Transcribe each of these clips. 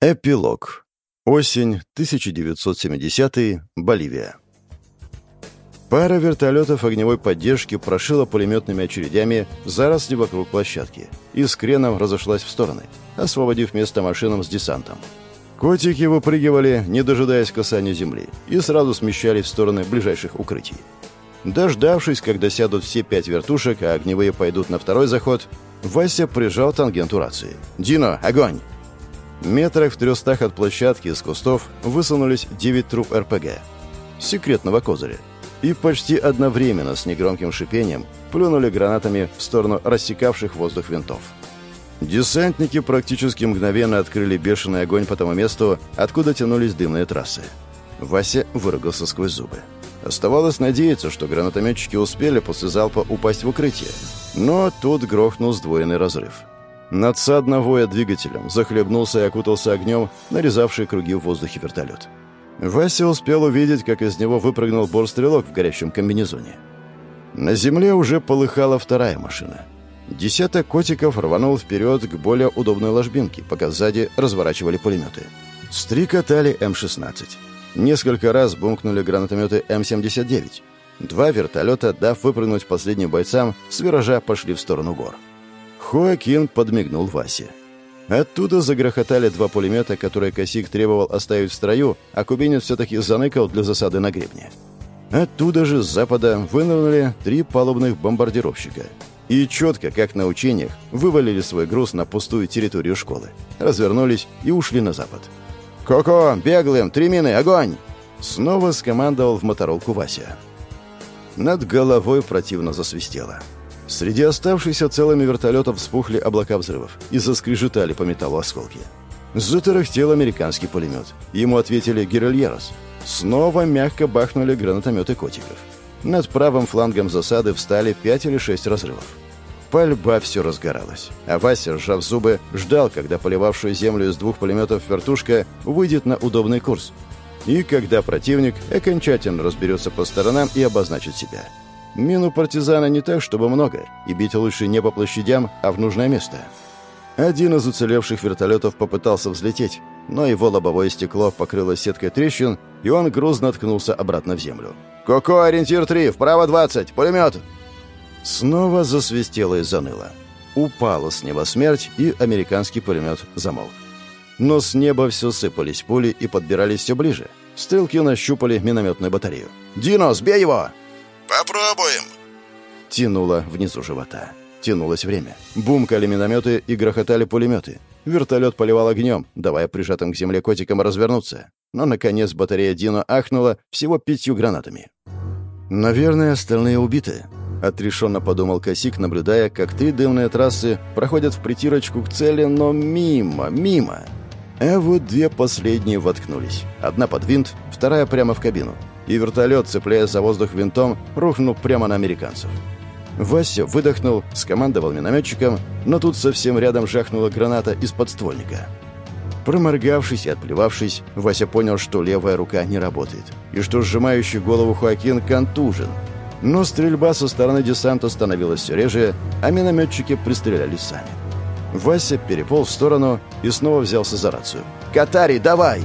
Эпилог. Осень, 1970 Боливия. Пара вертолетов огневой поддержки прошила пулеметными очередями заросли вокруг площадки и с креном разошлась в стороны, освободив место машинам с десантом. Котики выпрыгивали, не дожидаясь касания земли, и сразу смещались в стороны ближайших укрытий. Дождавшись, когда сядут все пять вертушек, а огневые пойдут на второй заход, Вася прижал тангенту рации. «Дино, огонь!» Метрах в трехстах от площадки из кустов высунулись девять труб РПГ. Секретного козыря. И почти одновременно с негромким шипением плюнули гранатами в сторону рассекавших воздух винтов. Десантники практически мгновенно открыли бешеный огонь по тому месту, откуда тянулись дымные трассы. Вася выругался сквозь зубы. Оставалось надеяться, что гранатометчики успели после залпа упасть в укрытие. Но тут грохнул сдвоенный разрыв. Надсадно воя двигателем, захлебнулся и окутался огнем, нарезавший круги в воздухе вертолет. Вася успел увидеть, как из него выпрыгнул бор-стрелок в горящем комбинезоне. На земле уже полыхала вторая машина. Десяток котиков рванул вперед к более удобной ложбинке, пока сзади разворачивали пулеметы. Стрикотали М-16. Несколько раз бумкнули гранатометы М-79. Два вертолета, дав выпрыгнуть последним бойцам, с виража пошли в сторону гор. Хоакин подмигнул Васе. Оттуда загрохотали два пулемета, которые Косик требовал оставить в строю, а кубинец все-таки заныкал для засады на гребне. Оттуда же с запада вынырнули три палубных бомбардировщика. И четко, как на учениях, вывалили свой груз на пустую территорию школы. Развернулись и ушли на запад. «Коко, беглым, три мины, огонь!» Снова скомандовал в моторолку Вася. Над головой противно засвистело. Среди оставшихся целыми вертолетов вспухли облака взрывов и заскрежетали по металлу осколки. Затарахтел американский пулемет. Ему ответили «Геральерос». Снова мягко бахнули гранатометы котиков. Над правым флангом засады встали пять или шесть разрывов. Пальба все разгоралась, а Вася, сжав зубы, ждал, когда поливавшую землю из двух пулеметов вертушка выйдет на удобный курс. И когда противник окончательно разберется по сторонам и обозначит себя – Мину партизана не так, чтобы много, и бить лучше не по площадям, а в нужное место. Один из уцелевших вертолетов попытался взлететь, но его лобовое стекло покрылось сеткой трещин, и он грузно ткнулся обратно в землю. «Коко, ориентир 3, вправо 20, пулемет!» Снова засвистело и заныло. Упала с неба смерть, и американский пулемет замолк. Но с неба все сыпались пули и подбирались все ближе. Стрелки нащупали минометную батарею. «Дино, сбей его!» «Попробуем!» Тянуло внизу живота. Тянулось время. Бумкали минометы и грохотали пулеметы. Вертолет поливал огнем, давая прижатым к земле котикам развернуться. Но, наконец, батарея Дино ахнула всего пятью гранатами. «Наверное, остальные убиты», — отрешенно подумал Косик, наблюдая, как три дымные трассы проходят в притирочку к цели, но мимо, мимо. А вот две последние воткнулись. Одна под винт, вторая прямо в кабину и вертолет, цепляясь за воздух винтом, рухнул прямо на американцев. Вася выдохнул, скомандовал минометчиком, но тут совсем рядом жахнула граната из подствольника. Проморгавшись и отплевавшись, Вася понял, что левая рука не работает, и что сжимающий голову Хуакин контужен. Но стрельба со стороны десанта становилась все реже, а минометчики пристрелялись сами. Вася переполз в сторону и снова взялся за рацию. «Катари, давай!»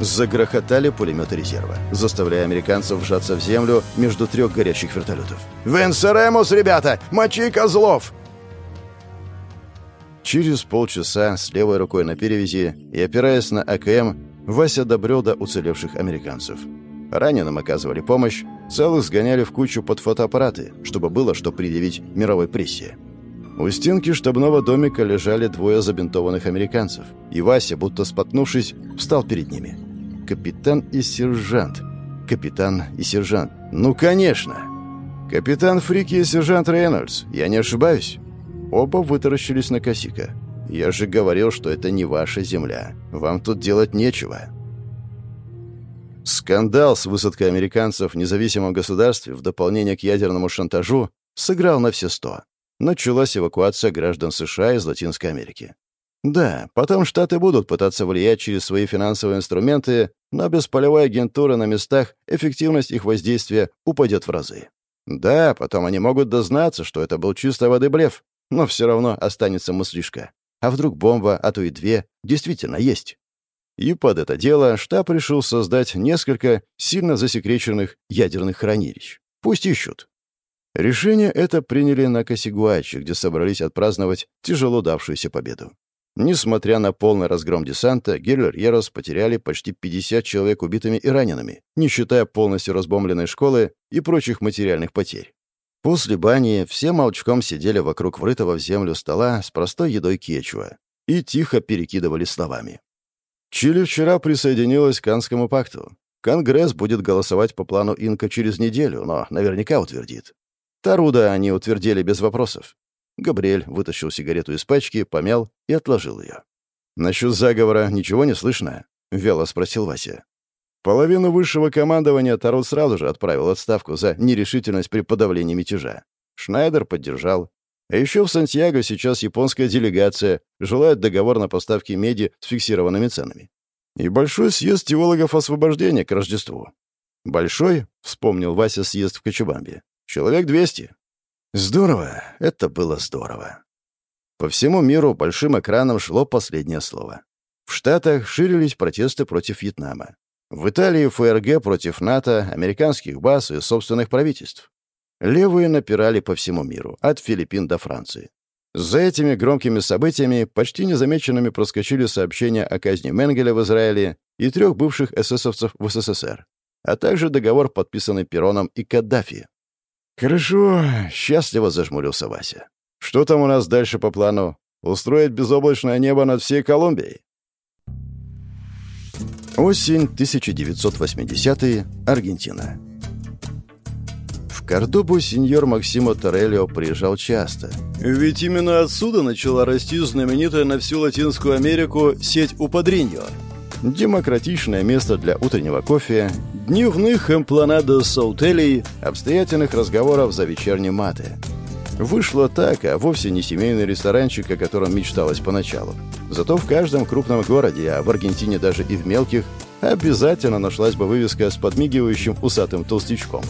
Загрохотали пулеметы резерва, заставляя американцев вжаться в землю между трех горящих вертолетов. «Венсеремус, ребята! Мочи козлов!» Через полчаса с левой рукой на перевязи и опираясь на АКМ, Вася добрел до уцелевших американцев. Раненым оказывали помощь, целых сгоняли в кучу под фотоаппараты, чтобы было что предъявить мировой прессе. У стенки штабного домика лежали двое забинтованных американцев, и Вася, будто споткнувшись, встал перед ними капитан и сержант. Капитан и сержант. Ну, конечно. Капитан Фрики и сержант Рейнольдс. Я не ошибаюсь? Оба вытаращились на Косика. Я же говорил, что это не ваша земля. Вам тут делать нечего. Скандал с высадкой американцев в независимом государстве в дополнение к ядерному шантажу сыграл на все сто. Началась эвакуация граждан США из Латинской Америки. Да, потом Штаты будут пытаться влиять через свои финансовые инструменты, но без полевой агентуры на местах эффективность их воздействия упадет в разы. Да, потом они могут дознаться, что это был чистой воды блеф, но все равно останется мыслишка. А вдруг бомба, а то и две, действительно есть? И под это дело штаб решил создать несколько сильно засекреченных ядерных хранилищ. Пусть ищут. Решение это приняли на Косигуаче, где собрались отпраздновать тяжело давшуюся победу. Несмотря на полный разгром десанта, герлер потеряли почти 50 человек убитыми и ранеными, не считая полностью разбомбленной школы и прочих материальных потерь. После бани все молчком сидели вокруг врытого в землю стола с простой едой кечуа и тихо перекидывали словами. Чили вчера присоединилась к Канскому пакту. Конгресс будет голосовать по плану Инка через неделю, но наверняка утвердит. Таруда они утвердили без вопросов. Габриэль вытащил сигарету из пачки, помял и отложил ее. «Насчет заговора ничего не слышно?» — вяло спросил Вася. Половину высшего командования Тарут сразу же отправил отставку за нерешительность при подавлении мятежа. Шнайдер поддержал. А еще в Сантьяго сейчас японская делегация желает договор на поставки меди с фиксированными ценами. И большой съезд теологов освобождения к Рождеству. «Большой?» — вспомнил Вася съезд в Кочубамбе. «Человек двести. Здорово, это было здорово. По всему миру большим экраном шло последнее слово. В Штатах ширились протесты против Вьетнама. В Италии ФРГ против НАТО, американских баз и собственных правительств. Левые напирали по всему миру, от Филиппин до Франции. За этими громкими событиями почти незамеченными проскочили сообщения о казни Менгеля в Израиле и трех бывших эсэсовцев в СССР, а также договор, подписанный Пероном и Каддафи, «Хорошо», — счастливо зажмурился Вася. «Что там у нас дальше по плану? Устроить безоблачное небо над всей Колумбией?» Осень 1980 Аргентина. В Кордобу сеньор Максимо Торелио приезжал часто. Ведь именно отсюда начала расти знаменитая на всю Латинскую Америку сеть Упадриньо. Демократичное место для утреннего кофе, дневных эмпланадос саутелей, обстоятельных разговоров за вечерней маты. Вышло так, а вовсе не семейный ресторанчик, о котором мечталось поначалу. Зато в каждом крупном городе, а в Аргентине даже и в мелких, обязательно нашлась бы вывеска с подмигивающим усатым толстячком.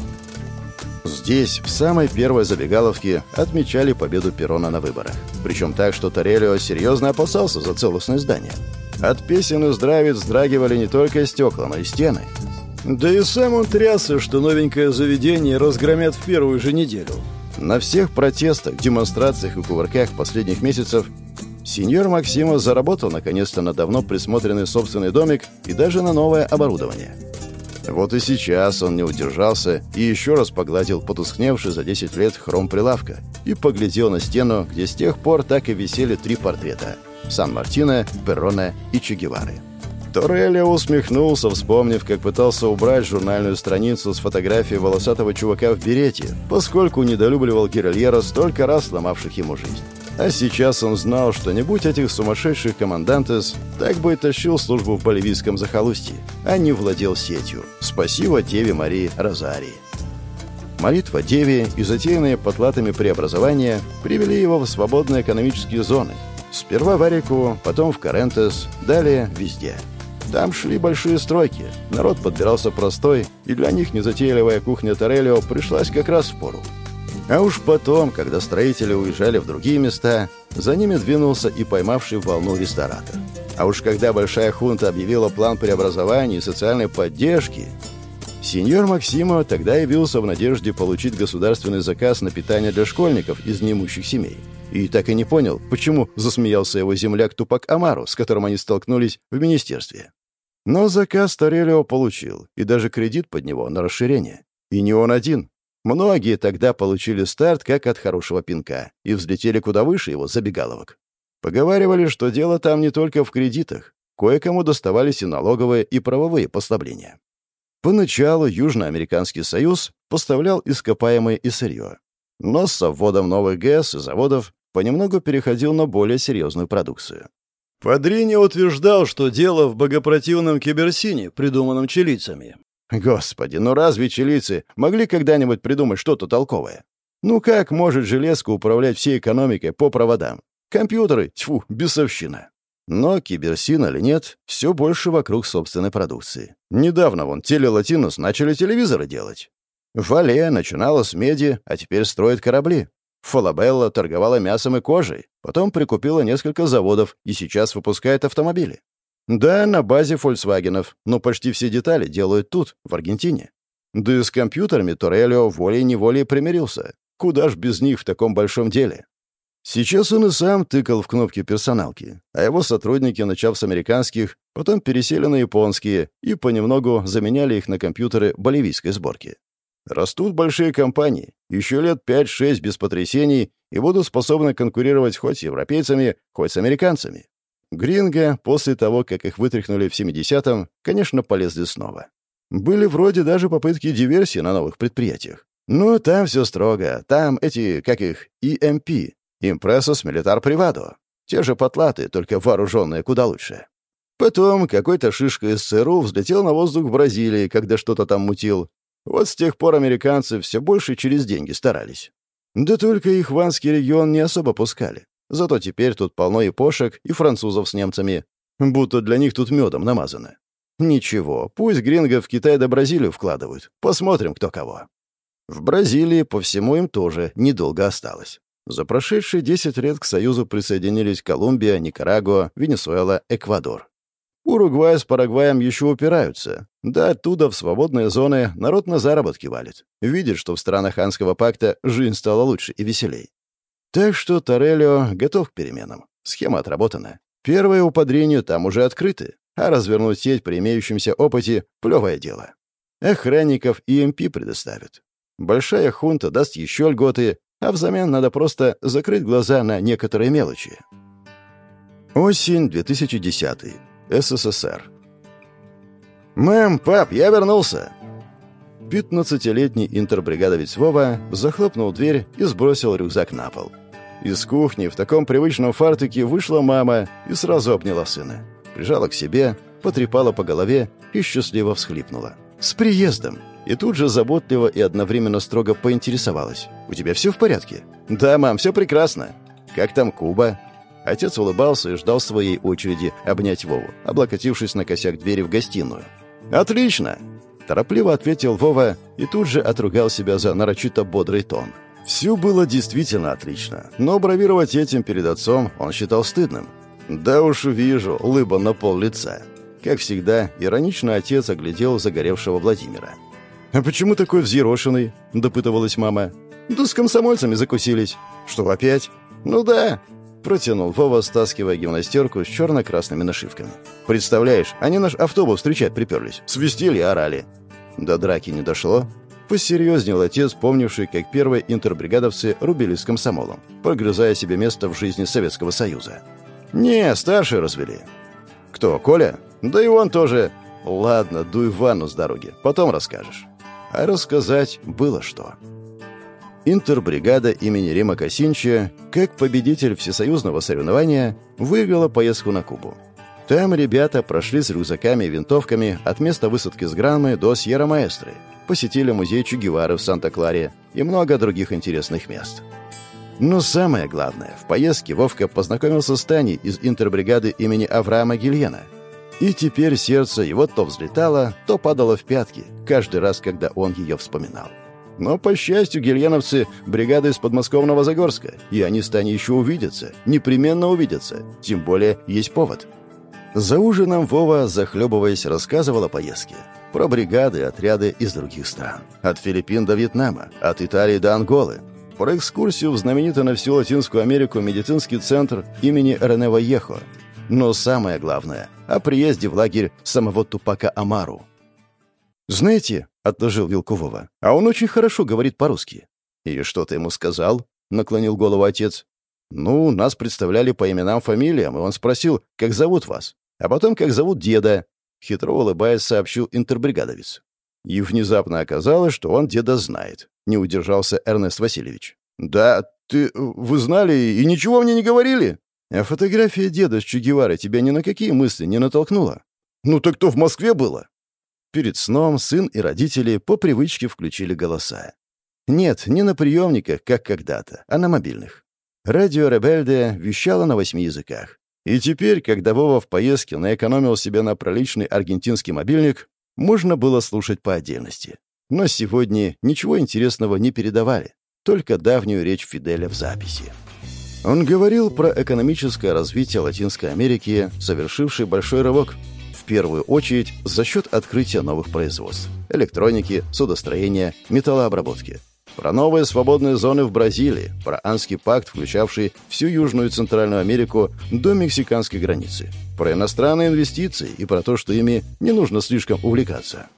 Здесь, в самой первой забегаловке, отмечали победу Перона на выборах. Причем так, что Торелио серьезно опасался за целостность здания. От песен и здравиц вздрагивали не только стекла, но и стены. Да и сам он трясся, что новенькое заведение разгромят в первую же неделю. На всех протестах, демонстрациях и кувырках последних месяцев сеньор Максима заработал наконец-то на давно присмотренный собственный домик и даже на новое оборудование. Вот и сейчас он не удержался и еще раз погладил потускневший за 10 лет хром прилавка и поглядел на стену, где с тех пор так и висели три портрета – Сан-Мартино, Перрона и Че Гевары. Торелли усмехнулся, вспомнив, как пытался убрать журнальную страницу с фотографией волосатого чувака в берете, поскольку недолюбливал Гирольера, столько раз сломавших ему жизнь. А сейчас он знал, что не будь этих сумасшедших командантес, так бы и тащил службу в боливийском захолустье, а не владел сетью. Спасибо Деве Марии Розарии. Молитва Деве и затеянные потлатами преобразования привели его в свободные экономические зоны. Сперва в Арику, потом в Карентес, далее везде – там шли большие стройки, народ подбирался простой, и для них незатейливая кухня Торелио пришлась как раз в пору. А уж потом, когда строители уезжали в другие места, за ними двинулся и поймавший волну ресторатор. А уж когда Большая Хунта объявила план преобразования и социальной поддержки, сеньор Максимо тогда явился в надежде получить государственный заказ на питание для школьников из неимущих семей. И так и не понял, почему засмеялся его земляк Тупак Амару, с которым они столкнулись в министерстве. Но заказ Торелио получил, и даже кредит под него на расширение. И не он один. Многие тогда получили старт как от хорошего пинка и взлетели куда выше его забегаловок. Поговаривали, что дело там не только в кредитах. Кое-кому доставались и налоговые, и правовые послабления. Поначалу Южноамериканский союз поставлял ископаемое и сырье. Но с вводом новых ГЭС и заводов понемногу переходил на более серьезную продукцию. Падрини утверждал, что дело в богопротивном киберсине, придуманном чилийцами. Господи, ну разве чилийцы могли когда-нибудь придумать что-то толковое? Ну как может железка управлять всей экономикой по проводам? Компьютеры, тьфу, бесовщина. Но киберсин или нет, все больше вокруг собственной продукции. Недавно вон телелатинус начали телевизоры делать. Вале начинала с меди, а теперь строит корабли. Фалабелла торговала мясом и кожей, потом прикупила несколько заводов и сейчас выпускает автомобили. Да, на базе «Фольксвагенов», но почти все детали делают тут, в Аргентине. Да и с компьютерами Торелио волей-неволей примирился. Куда ж без них в таком большом деле? Сейчас он и сам тыкал в кнопки персоналки, а его сотрудники, начав с американских, потом пересели на японские и понемногу заменяли их на компьютеры боливийской сборки. Растут большие компании, еще лет 5-6 без потрясений и будут способны конкурировать хоть с европейцами, хоть с американцами. Гринго, после того, как их вытряхнули в 70-м, конечно, полезли снова. Были вроде даже попытки диверсии на новых предприятиях. Но там все строго. Там эти, как их, EMP, Импрессус Милитар Привадо. Те же потлаты, только вооруженные куда лучше. Потом какой-то шишка из ЦРУ взлетел на воздух в Бразилии, когда что-то там мутил. Вот с тех пор американцы все больше через деньги старались. Да только их ванский регион не особо пускали. Зато теперь тут полно и пошек, и французов с немцами. Будто для них тут медом намазано. Ничего, пусть гринго в Китай да Бразилию вкладывают. Посмотрим, кто кого. В Бразилии по всему им тоже недолго осталось. За прошедшие 10 лет к Союзу присоединились Колумбия, Никарагуа, Венесуэла, Эквадор. Уругвай с Парагваем еще упираются. Да оттуда в свободные зоны народ на заработки валит. Видит, что в странах Ханского пакта жизнь стала лучше и веселей. Так что Торелио готов к переменам. Схема отработана. Первые уподрения там уже открыты, а развернуть сеть при имеющемся опыте — плевое дело. Охранников и МП предоставят. Большая хунта даст еще льготы, а взамен надо просто закрыть глаза на некоторые мелочи. Осень 2010. СССР. «Мэм, пап, я вернулся!» Пятнадцатилетний интербригадовец Вова захлопнул дверь и сбросил рюкзак на пол. Из кухни в таком привычном фартуке вышла мама и сразу обняла сына. Прижала к себе, потрепала по голове и счастливо всхлипнула. «С приездом!» И тут же заботливо и одновременно строго поинтересовалась. «У тебя все в порядке?» «Да, мам, все прекрасно». «Как там Куба?» Отец улыбался и ждал своей очереди обнять Вову, облокотившись на косяк двери в гостиную. «Отлично!» Торопливо ответил Вова и тут же отругал себя за нарочито бодрый тон. Все было действительно отлично, но бравировать этим перед отцом он считал стыдным. «Да уж вижу, улыба на пол лица». Как всегда, иронично отец оглядел загоревшего Владимира. «А почему такой взъерошенный?» — допытывалась мама. «Да с комсомольцами закусились». «Что, опять?» «Ну да», — протянул Вова, стаскивая гимнастерку с черно-красными нашивками. «Представляешь, они наш автобус встречать приперлись. Свистели и орали». До драки не дошло. Посерьезнел отец, помнивший, как первые интербригадовцы рубились с комсомолом, прогрызая себе место в жизни Советского Союза. «Не, старшие развели». «Кто, Коля?» «Да и он тоже». «Ладно, дуй ванну с дороги, потом расскажешь». А рассказать было что. Интербригада имени Рима Косинча, как победитель всесоюзного соревнования, выиграла поездку на Кубу. Там ребята прошли с рюкзаками и винтовками от места высадки с Гранмы до Сьерра-Маэстры, посетили музей Че Гевары в Санта-Кларе и много других интересных мест. Но самое главное, в поездке Вовка познакомился с Таней из интербригады имени Авраама Гильена – и теперь сердце его то взлетало, то падало в пятки, каждый раз, когда он ее вспоминал. Но, по счастью, гельяновцы — бригада из подмосковного Загорска, и они с Таней еще увидятся, непременно увидятся, тем более есть повод. За ужином Вова, захлебываясь, рассказывал о поездке. Про бригады и отряды из других стран. От Филиппин до Вьетнама, от Италии до Анголы. Про экскурсию в знаменитый на всю Латинскую Америку медицинский центр имени Рене Ваехо, но самое главное — о приезде в лагерь самого Тупака Амару. «Знаете», — отложил вилку Вова, — «а он очень хорошо говорит по-русски». «И что ты ему сказал?» — наклонил голову отец. «Ну, нас представляли по именам, фамилиям, и он спросил, как зовут вас, а потом, как зовут деда», — хитро улыбаясь, сообщил интербригадовец. И внезапно оказалось, что он деда знает. Не удержался Эрнест Васильевич. «Да, ты... вы знали и ничего мне не говорили?» А фотография деда с Че тебя ни на какие мысли не натолкнула? Ну так то в Москве было. Перед сном сын и родители по привычке включили голоса. Нет, не на приемниках, как когда-то, а на мобильных. Радио Ребельде вещало на восьми языках. И теперь, когда Вова в поездке наэкономил себе на проличный аргентинский мобильник, можно было слушать по отдельности. Но сегодня ничего интересного не передавали, только давнюю речь Фиделя в записи. Он говорил про экономическое развитие Латинской Америки, совершивший большой рывок, первую очередь за счет открытия новых производств – электроники, судостроения, металлообработки. Про новые свободные зоны в Бразилии, про Анский пакт, включавший всю Южную и Центральную Америку до мексиканской границы, про иностранные инвестиции и про то, что ими не нужно слишком увлекаться.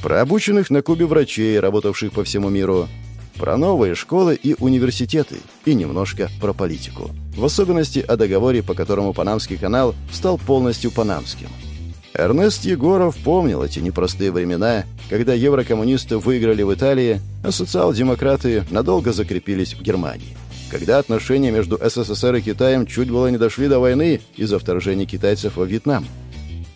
Про обученных на Кубе врачей, работавших по всему миру, про новые школы и университеты и немножко про политику. В особенности о договоре, по которому Панамский канал стал полностью панамским. Эрнест Егоров помнил эти непростые времена, когда еврокоммунисты выиграли в Италии, а социал-демократы надолго закрепились в Германии. Когда отношения между СССР и Китаем чуть было не дошли до войны из-за вторжения китайцев во Вьетнам.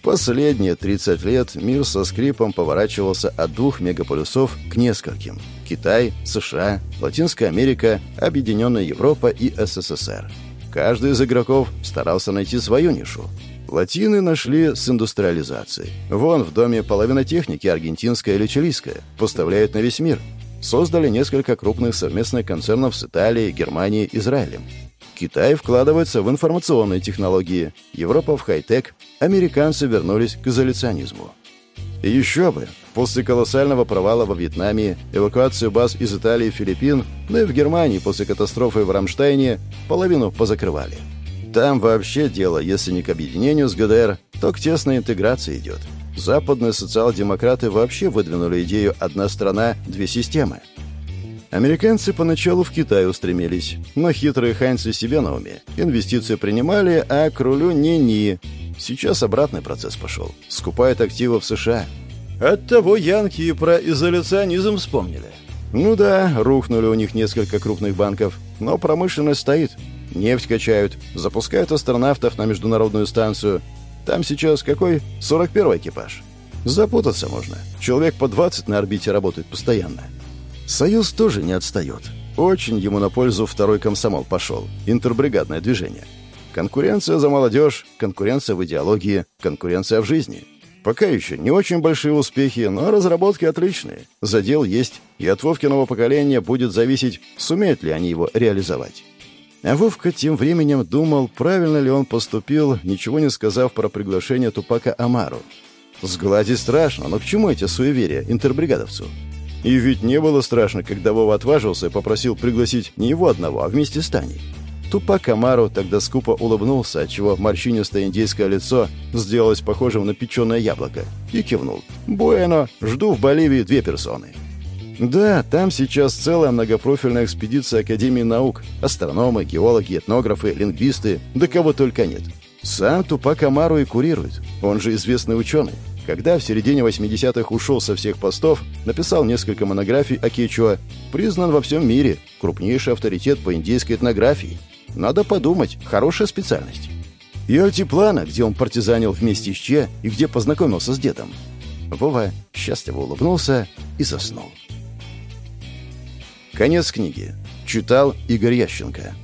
Последние 30 лет мир со скрипом поворачивался от двух мегаполюсов к нескольким. Китай, США, Латинская Америка, Объединенная Европа и СССР. Каждый из игроков старался найти свою нишу. Латины нашли с индустриализацией. Вон в доме половина техники аргентинская или чилийская. Поставляют на весь мир. Создали несколько крупных совместных концернов с Италией, Германией, Израилем. Китай вкладывается в информационные технологии, Европа в хай-тек, американцы вернулись к изоляционизму. И еще бы, после колоссального провала во Вьетнаме, эвакуацию баз из Италии и Филиппин, да и в Германии после катастрофы в Рамштайне половину позакрывали. Там вообще дело, если не к объединению с ГДР, то к тесной интеграции идет. Западные социал-демократы вообще выдвинули идею «одна страна, две системы». Американцы поначалу в Китай устремились, но хитрые ханьцы себе на уме. Инвестиции принимали, а к рулю ни-ни. Сейчас обратный процесс пошел. Скупают активы в США. Оттого янки и про изоляционизм вспомнили. Ну да, рухнули у них несколько крупных банков, но промышленность стоит. Нефть качают, запускают астронавтов на международную станцию. Там сейчас какой? 41-й экипаж. Запутаться можно. Человек по 20 на орбите работает постоянно. Союз тоже не отстает. Очень ему на пользу второй комсомол пошел. Интербригадное движение. Конкуренция за молодежь, конкуренция в идеологии, конкуренция в жизни. Пока еще не очень большие успехи, но разработки отличные. Задел есть, и от Вовкиного поколения будет зависеть, сумеют ли они его реализовать. А Вовка тем временем думал, правильно ли он поступил, ничего не сказав про приглашение Тупака Амару. Сгладить страшно, но к чему эти суеверия интербригадовцу? И ведь не было страшно, когда Вова отважился и попросил пригласить не его одного, а вместе с Таней. Тупак Амару тогда скупо улыбнулся, отчего морщинистое индейское лицо сделалось похожим на печеное яблоко, и кивнул. «Буэно, жду в Боливии две персоны». Да, там сейчас целая многопрофильная экспедиция Академии наук. Астрономы, геологи, этнографы, лингвисты, да кого только нет. Сам Тупак Амару и курирует. Он же известный ученый. Когда в середине 80-х ушел со всех постов, написал несколько монографий о Кечуа, признан во всем мире, крупнейший авторитет по индейской этнографии. Надо подумать, хорошая специальность. И альтиплана, где он партизанил вместе с Че и где познакомился с дедом. Вова счастливо улыбнулся и заснул. Конец книги. Читал Игорь Ященко.